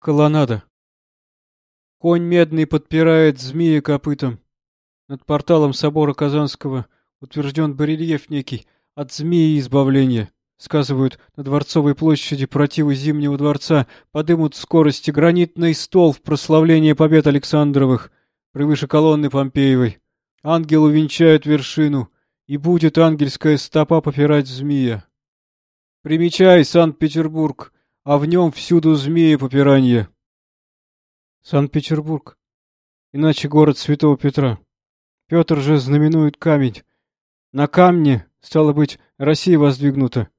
Колоннада. Конь медный подпирает змея копытом. Над порталом собора Казанского утвержден барельеф некий от змеи избавления. Сказывают, на Дворцовой площади противы Зимнего дворца подымут скорости гранитный стол в прославление побед Александровых превыше колонны Помпеевой. Ангел увенчает вершину, и будет ангельская стопа попирать змея. Примечай, Санкт-Петербург, а в нем всюду змеи попиранье. Санкт-Петербург. Иначе город Святого Петра. Петр же знаменует камень. На камне, стало быть, Россия воздвигнута.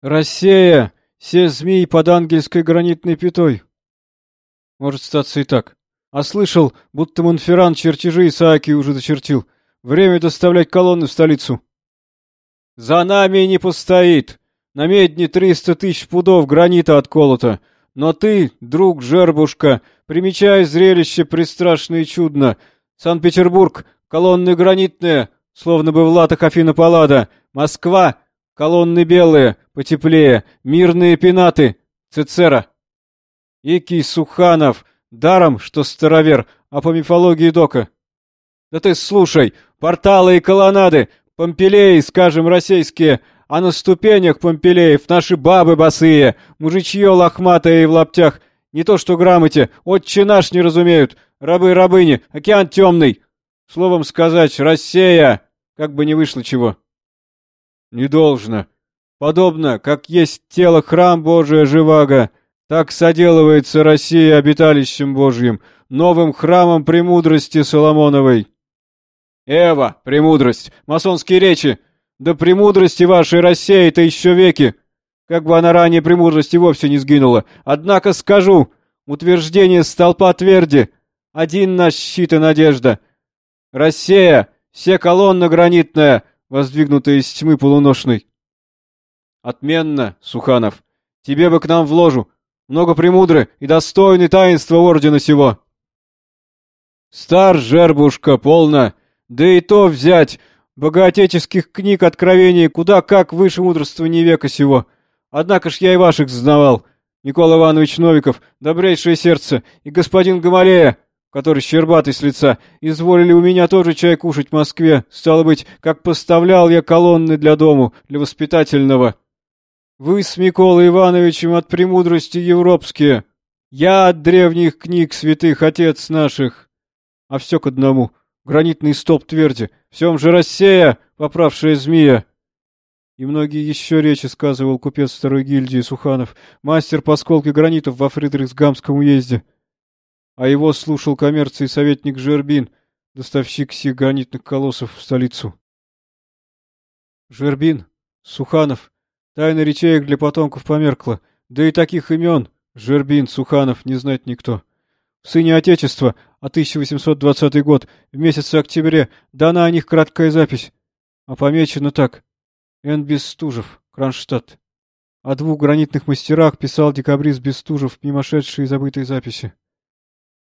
Россия! Все змеи под ангельской гранитной пятой. Может статься и так. А слышал, будто Монферран чертежи Исааки уже дочертил. Время доставлять колонны в столицу. За нами не постоит. На медне триста тысяч пудов гранита отколото. Но ты, друг Жербушка, примечай зрелище пристрашное и чудно. Санкт-Петербург, колонны гранитные, словно бы в латах Афина Паллада. Москва, колонны белые, потеплее, мирные пенаты, Цицера. Икий Суханов, даром, что старовер, а по мифологии Дока. Да ты слушай, порталы и колоннады, Помпелеи, скажем, российские, а на ступенях Помпелеев наши бабы босые, мужичье лохматое и в лаптях, не то что грамоте, отче наш не разумеют, рабы-рабыни, океан темный. Словом сказать, Россия, как бы не вышло чего. Не должно. Подобно, как есть тело храм Божия Живаго, так соделывается Россия обиталищем Божьим, новым храмом премудрости Соломоновой. Эва, премудрость, масонские речи, да премудрости вашей рассеет еще веки. Как бы она ранее премудрости вовсе не сгинула. Однако скажу, утверждение столпа тверди, один наш щит и надежда. Россия, все колонна гранитная, воздвигнутая из тьмы полуношной. Отменно, Суханов. Тебе бы к нам в ложу. Много премудры и достойны таинства ордена сего. Стар, жербушка, полно. Да и то взять, Богоотеческих книг откровений куда как выше мудрствования века сего. Однако ж я и ваших знавал. Никола Иванович Новиков, добрейшее сердце, и господин Гамалея, который щербатый с лица, изволили у меня тоже чай кушать в Москве, стало быть, как поставлял я колонны для дому, для воспитательного. Вы с Миколой Ивановичем от премудрости европские, я от древних книг святых отец наших. А все к одному — гранитный столб тверди, всем же Россия, поправшая змея. И многие еще речи сказывал купец второй гильдии Суханов, мастер по сколке гранитов во Фридрихсгамском уезде. А его слушал коммерции советник Жербин, доставщик сих гранитных колоссов в столицу. Жербин, Суханов, тайна речеек для потомков померкла, да и таких имен, Жербин, Суханов, не знать никто. Сыне Отечества, а 1820 год, в месяце октябре, дана о них краткая запись. А помечено так. Н. Бестужев, Кронштадт. О двух гранитных мастерах писал декабрист Бестужев мимошедшие забытые записи.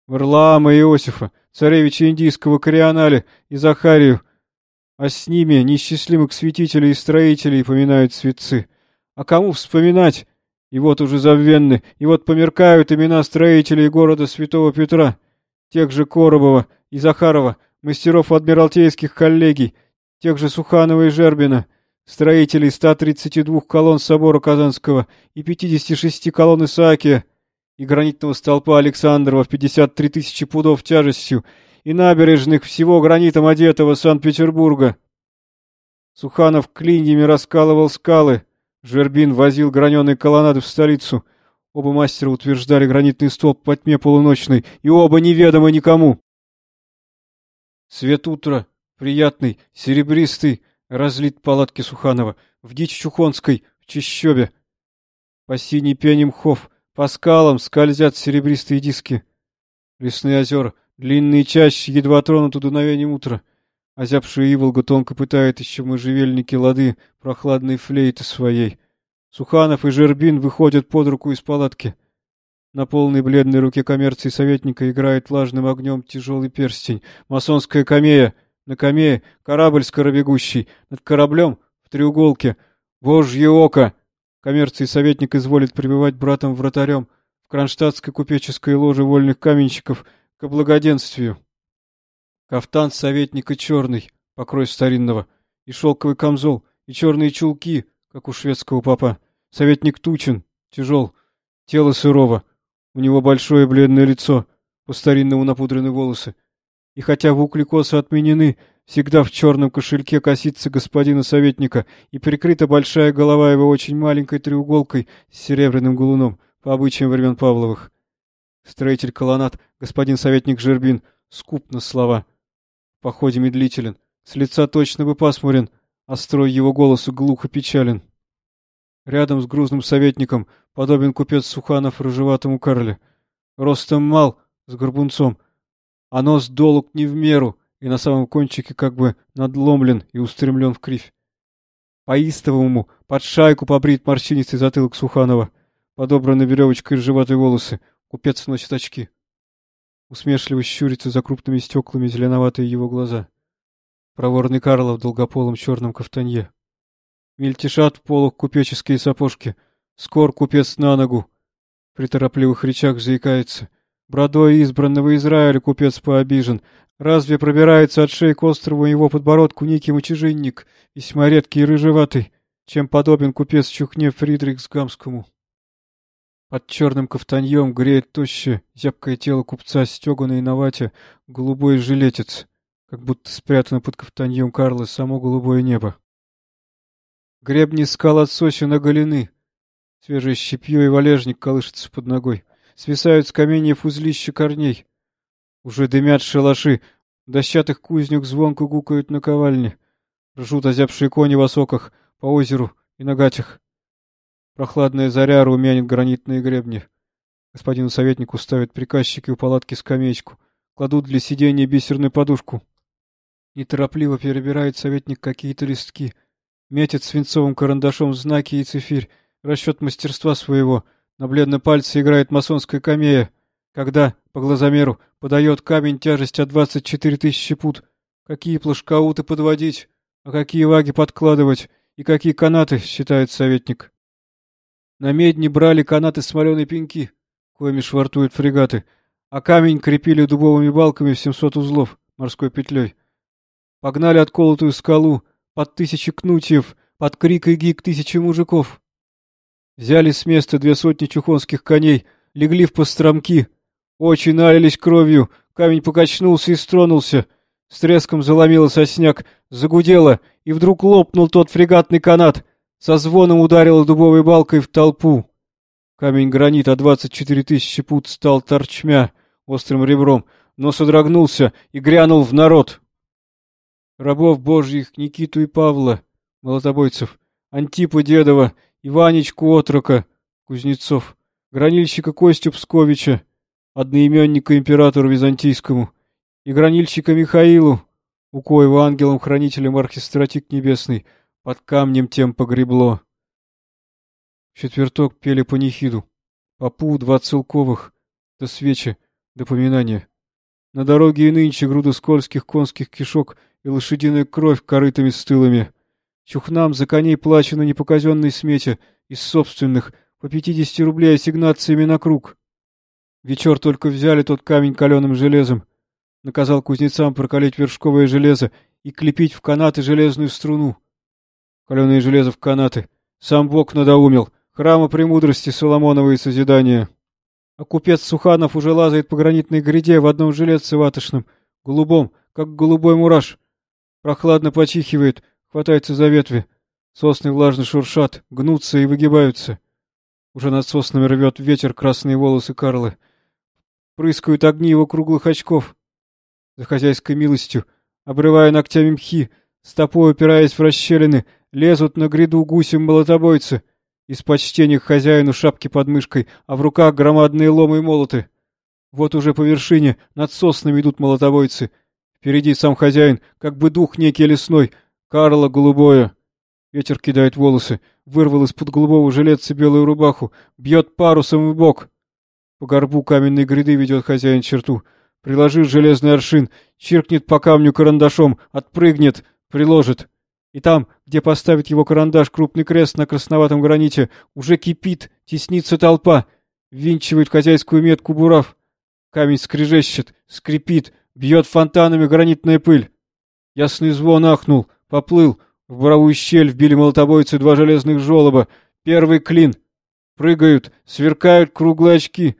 Варлаама Иосифа, царевича индийского Корианале и Захарию, а с ними неисчислимых святителей и строителей поминают светцы. А кому вспоминать? И вот уже забвенны, и вот померкают имена строителей города Святого Петра, тех же Коробова и Захарова, мастеров адмиралтейских коллегий, тех же Суханова и Жербина, строителей 132 колонн собора Казанского и 56 колонн Исаакия, и гранитного столпа Александрова в 53 тысячи пудов тяжестью, и набережных всего гранитом одетого Санкт-Петербурга. Суханов клиньями раскалывал скалы, Жербин возил граненые колоннады в столицу. Оба мастера утверждали гранитный столб по тьме полуночной, и оба неведомы никому. Свет утра, приятный, серебристый, разлит палатки Суханова, в дичь Чухонской, в Чищобе. По синей пене мхов, по скалам скользят серебристые диски. Лесные озера, длинные чащи, едва тронуты дуновением утра. Озябшая Иволга тонко пытает еще можжевельники лады прохладной флейты своей. Суханов и Жербин выходят под руку из палатки. На полной бледной руке коммерции советника играет влажным огнем тяжелый перстень. Масонская камея. На камее корабль скоробегущий. Над кораблем в треуголке. Божье око! Коммерции советник изволит пребывать братом-вратарем в кронштадтской купеческой ложе вольных каменщиков к благоденствию. Кафтан советника черный, покрой старинного, и шелковый камзол, и черные чулки, как у шведского папа. Советник тучен, тяжел, тело сырого, у него большое бледное лицо, по-старинному напудрены волосы. И хотя вукликосы отменены, всегда в черном кошельке косится господина советника, и прикрыта большая голова его очень маленькой треуголкой с серебряным галуном, по обычаям времен Павловых. Строитель колоннад, господин советник Жербин, скуп на слова. В походе медлителен, с лица точно бы пасмурен, а строй его голосу глухо печален. Рядом с грузным советником подобен купец Суханов рыжеватому Карле. Ростом мал, с горбунцом, а нос долг не в меру и на самом кончике как бы надломлен и устремлен в кривь. По истовому под шайку побрит морщинистый затылок Суханова, подобраны веревочкой рыжеватые волосы, купец носит очки. Усмешливо щурится за крупными стеклами зеленоватые его глаза. Проворный Карлов в долгополом черном кафтанье. Мельтешат в полах купеческие сапожки. Скор купец на ногу. При торопливых речах заикается. Бродой избранного Израиля купец пообижен. Разве пробирается от шеи к острову его подбородку некий мочежинник, весьма редкий и рыжеватый, чем подобен купец Чухне Фридрихсгамскому? Под черным кафтаньем греет тощее, зябкое тело купца, стеганое на вате, голубой жилетец, как будто спрятано под кафтаньем Карла само голубое небо. Гребни скал отсосены голены. Свежее щепье и валежник колышется под ногой. Свисают с каменьев узлища корней. Уже дымят шалаши. Дощатых кузнек звонко гукают на ковальне. Ржут озябшие кони в осоках, по озеру и на гатях. Прохладная заря румянит гранитные гребни. Господину советнику ставят приказчики у палатки скамеечку. Кладут для сидения бисерную подушку. Неторопливо перебирает советник какие-то листки — Метит свинцовым карандашом знаки и цифирь, расчет мастерства своего. На бледном пальце играет масонская камея, когда, по глазомеру, подает камень тяжестью 24 тысячи пут. Какие плашкауты подводить, а какие ваги подкладывать, и какие канаты, считает советник. На медне брали канаты смоленой пеньки, коими швартуют фрегаты, а камень крепили дубовыми балками в 700 узлов, морской петлей. Погнали отколотую скалу, под тысячи кнутьев, под крик и гик тысячи мужиков. Взяли с места две сотни чухонских коней, легли в постромки. Очи налились кровью, камень покачнулся и стронулся. С треском заломило сосняк, загудело, и вдруг лопнул тот фрегатный канат. Со звоном ударил дубовой балкой в толпу. Камень гранита двадцать четыре тысячи пут стал торчмя острым ребром, но содрогнулся и грянул в народ рабов божьих Никиту и Павла, молотобойцев, Антипа Дедова, Иванечку Отрока, Кузнецов, гранильщика Костю Псковича, одноименника императору Византийскому, и гранильщика Михаилу, у коего ангелом-хранителем архистратик небесный под камнем тем погребло. Четверток пели панихиду, попу два целковых, да свечи, да поминания. На дороге и нынче груда скользких конских кишок — и лошадиная кровь корытыми стылами. Чухнам за коней плачено не по смете, из собственных, по пятидесяти рублей ассигнациями на круг. Вечер только взяли тот камень каленым железом. Наказал кузнецам прокалить вершковое железо и клепить в канаты железную струну. Каленое железо в канаты. Сам Бог надоумил. Храма премудрости Соломоновой созидания. А купец Суханов уже лазает по гранитной гряде в одном жилетце ватошном, голубом, как голубой мураш. Прохладно почихивает, хватается за ветви. Сосны влажно шуршат, гнутся и выгибаются. Уже над соснами рвет ветер красные волосы Карлы. Прыскают огни его круглых очков. За хозяйской милостью, обрывая ногтями мхи, стопой упираясь в расщелины, лезут на гряду гусем молотобойцы. Из почтения к хозяину шапки под мышкой, а в руках громадные ломы и молоты. Вот уже по вершине над соснами идут молотобойцы — Впереди сам хозяин, как бы дух некий лесной, Карла голубое. Ветер кидает волосы, вырвал из-под голубого жилетца белую рубаху, бьет парусом в бок. По горбу каменной гряды ведет хозяин черту. Приложит железный аршин, чиркнет по камню карандашом, отпрыгнет, приложит. И там, где поставит его карандаш крупный крест на красноватом граните, уже кипит, теснится толпа. ввинчивает в хозяйскую метку бурав. Камень скрежещет, скрипит, бьет фонтанами гранитная пыль. Ясный звон ахнул, поплыл. В буровую щель вбили молотобойцы два железных жолоба. Первый клин. Прыгают, сверкают круглые очки.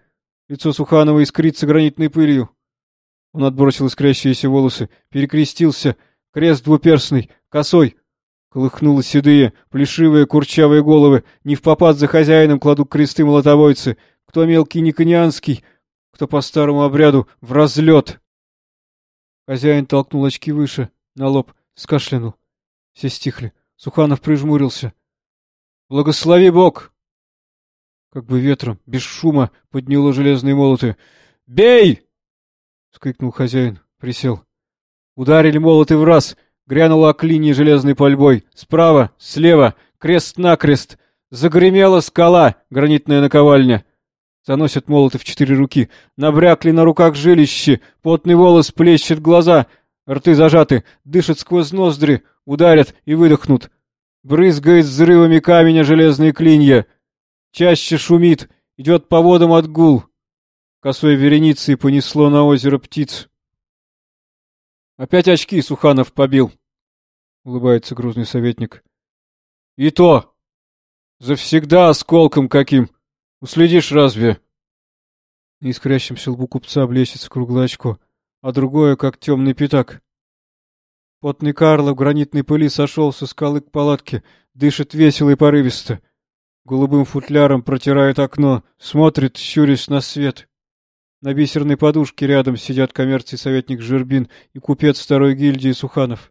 Лицо Суханова искрится гранитной пылью. Он отбросил искрящиеся волосы, перекрестился. Крест двуперстный, косой. Колыхнуло седые, плешивые, курчавые головы. Не в попад за хозяином кладут кресты молотобойцы. Кто мелкий никонианский, кто по старому обряду в разлет. Хозяин толкнул очки выше, на лоб, скашлянул. Все стихли. Суханов прижмурился. «Благослови Бог!» Как бы ветром, без шума, подняло железные молоты. «Бей!» — скрикнул хозяин, присел. Ударили молоты в раз, грянуло клинья железной пальбой. Справа, слева, крест-накрест. Загремела скала, гранитная наковальня. Заносят молоты в четыре руки. Набрякли на руках жилище, потный волос плещет глаза. Рты зажаты, дышат сквозь ноздри, ударят и выдохнут. Брызгает взрывами камня железные клинья. Чаще шумит, идет по водам отгул. Косой вереницей понесло на озеро птиц. Опять очки Суханов побил, — улыбается грузный советник. И то! Завсегда осколком каким! Уследишь разве? На искрящемся лбу купца блещется круглое а другое, как темный пятак. Потный Карло в гранитной пыли сошел со скалы к палатке, дышит весело и порывисто. Голубым футляром протирает окно, смотрит, щурясь на свет. На бисерной подушке рядом сидят коммерций советник Жербин и купец второй гильдии Суханов.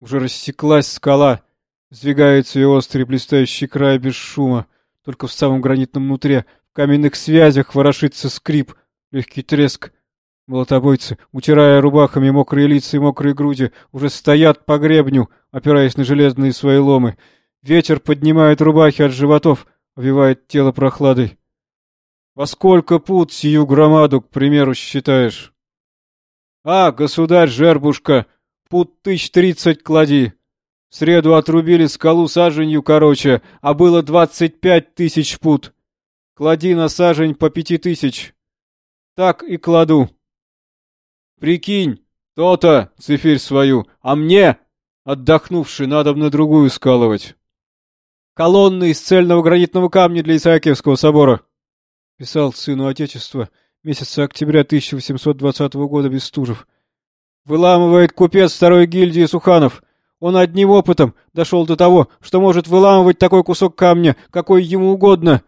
Уже рассеклась скала, сдвигается ее острый блистающий край без шума, только в самом гранитном нутре, в каменных связях ворошится скрип, легкий треск — Молотобойцы, утирая рубахами мокрые лица и мокрые груди, уже стоят по гребню, опираясь на железные свои ломы. Ветер поднимает рубахи от животов, обвивает тело прохладой. Во сколько пут сию громаду, к примеру, считаешь? А, государь Жербушка, пут тысяч тридцать клади. В среду отрубили скалу саженью короче, а было двадцать пять тысяч пут. Клади на сажень по пяти тысяч. Так и кладу. Прикинь, то-то, цифирь свою, а мне, отдохнувший, надо на другую скалывать. Колонны из цельного гранитного камня для Исаакиевского собора. Писал сыну Отечества месяца октября 1820 года Бестужев. Выламывает купец второй гильдии Суханов. Он одним опытом дошел до того, что может выламывать такой кусок камня, какой ему угодно,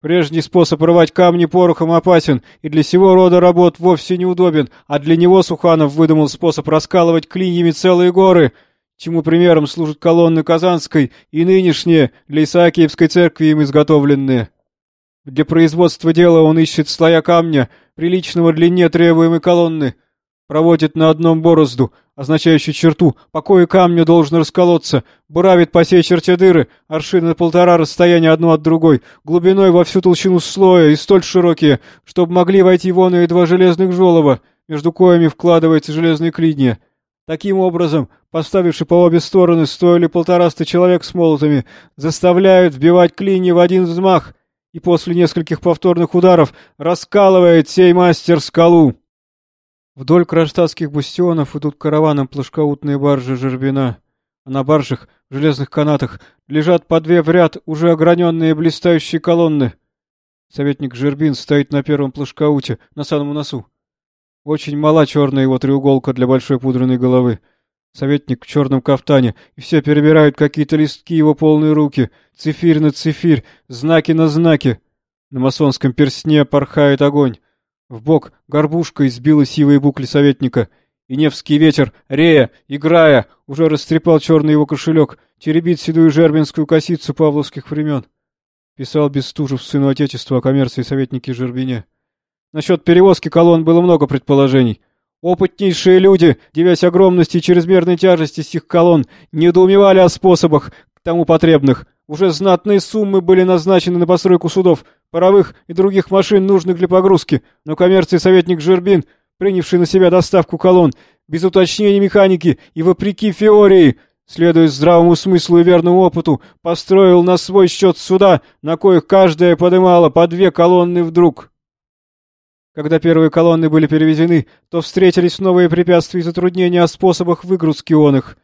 Прежний способ рвать камни порохом опасен и для сего рода работ вовсе неудобен, а для него Суханов выдумал способ раскалывать клиньями целые горы, чему примером служат колонны Казанской и нынешние для Исаакиевской церкви им изготовленные. Для производства дела он ищет слоя камня, приличного длине требуемой колонны, проводит на одном борозду, означающую черту, по кое камню должен расколоться, буравит по сей черте дыры, аршины полтора расстояния одно от другой, глубиной во всю толщину слоя и столь широкие, чтобы могли войти вон и два железных жолоба, между коями вкладывается железные клинья. Таким образом, поставивши по обе стороны сто или полтораста человек с молотами, заставляют вбивать клинья в один взмах, и после нескольких повторных ударов раскалывает сей мастер скалу. Вдоль кронштадтских бастионов идут караваном плашкаутные баржи Жербина, а на баржах, в железных канатах, лежат по две в ряд уже ограненные блистающие колонны. Советник Жербин стоит на первом плашкауте, на самом носу. Очень мала черная его треуголка для большой пудренной головы. Советник в черном кафтане, и все перебирают какие-то листки его полные руки, цифирь на цифирь, знаки на знаки. На масонском перстне порхает огонь. В бок горбушкой сбила сивые букли советника, и Невский ветер, рея, играя, уже растрепал черный его кошелек, теребит седую жербинскую косицу павловских времен. Писал Бестужев сыну Отечества о коммерции советники Жербине. Насчет перевозки колонн было много предположений. Опытнейшие люди, девясь огромности и чрезмерной тяжести сих колонн, недоумевали о способах к тому потребных — уже знатные суммы были назначены на постройку судов, паровых и других машин, нужных для погрузки, но коммерции советник Жербин, принявший на себя доставку колонн, без уточнения механики и вопреки Феории, следуя здравому смыслу и верному опыту, построил на свой счет суда, на коих каждая подымала по две колонны вдруг. Когда первые колонны были перевезены, то встретились новые препятствия и затруднения о способах выгрузки он их.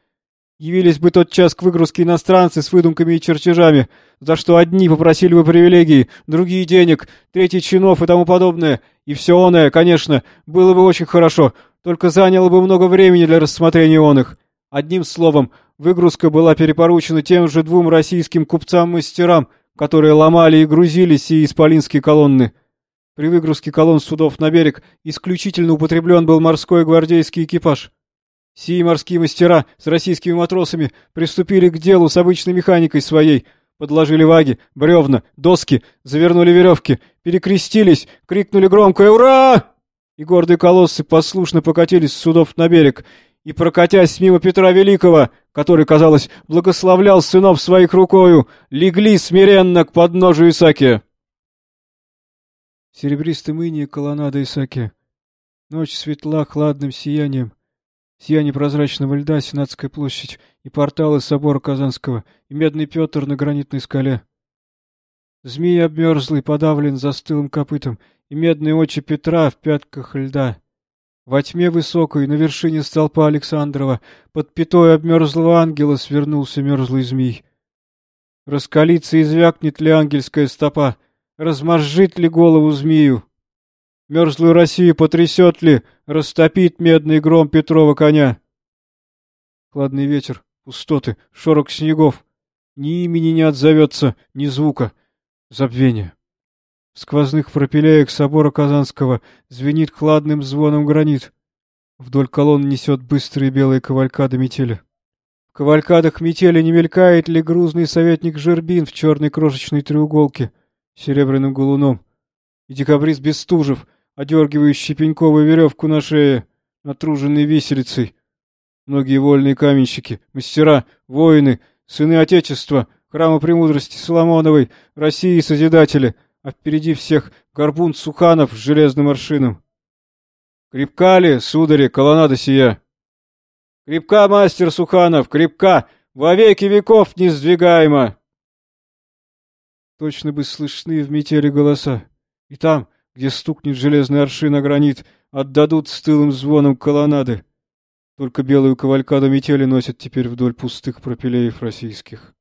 Явились бы тот час к выгрузке иностранцы с выдумками и чертежами, за что одни попросили бы привилегии, другие денег, третьи чинов и тому подобное, и все оное, конечно, было бы очень хорошо, только заняло бы много времени для рассмотрения он их. Одним словом, выгрузка была перепоручена тем же двум российским купцам-мастерам, которые ломали и грузили сии исполинские колонны. При выгрузке колонн судов на берег исключительно употреблен был морской гвардейский экипаж. Сии морские мастера с российскими матросами приступили к делу с обычной механикой своей, подложили ваги, бревна, доски, завернули веревки, перекрестились, крикнули громко «Ура!» И гордые колоссы послушно покатились с судов на берег, и, прокатясь мимо Петра Великого, который, казалось, благословлял сынов своих рукою, легли смиренно к подножию Исаки. Серебристым иней колоннада Исаки. Ночь светла хладным сиянием. Сияние прозрачного льда, Сенатская площадь, и порталы собора Казанского, и медный Петр на гранитной скале. Змей обмерзлый, подавлен застылым копытом, и медные очи Петра в пятках льда. Во тьме высокой, на вершине столпа Александрова, под пятой обмерзлого ангела свернулся мерзлый змей. Раскалится и звякнет ли ангельская стопа, разморжит ли голову змею? Мерзлую Россию потрясет ли, растопит медный гром Петрова коня? Хладный ветер, пустоты, шорох снегов. Ни имени не отзовется, ни звука. Забвение. В сквозных пропиляях собора Казанского звенит хладным звоном гранит. Вдоль колонн несет быстрые белые кавалькады метели. В кавалькадах метели не мелькает ли грузный советник Жербин в черной крошечной треуголке серебряным голуном? И декабрист Бестужев, одергивающий пеньковую веревку на шее, натруженной виселицей. Многие вольные каменщики, мастера, воины, сыны Отечества, храма премудрости Соломоновой, России Созидатели — а впереди всех горбун Суханов с железным аршином. Крепка ли, судари, колоннада сия? Крепка, мастер Суханов, крепка, во веки веков не сдвигаемо. Точно бы слышны в метели голоса. И там, где стукнет железный аршин о гранит, отдадут стылым звоном колоннады. Только белую кавалькаду метели носят теперь вдоль пустых пропилеев российских.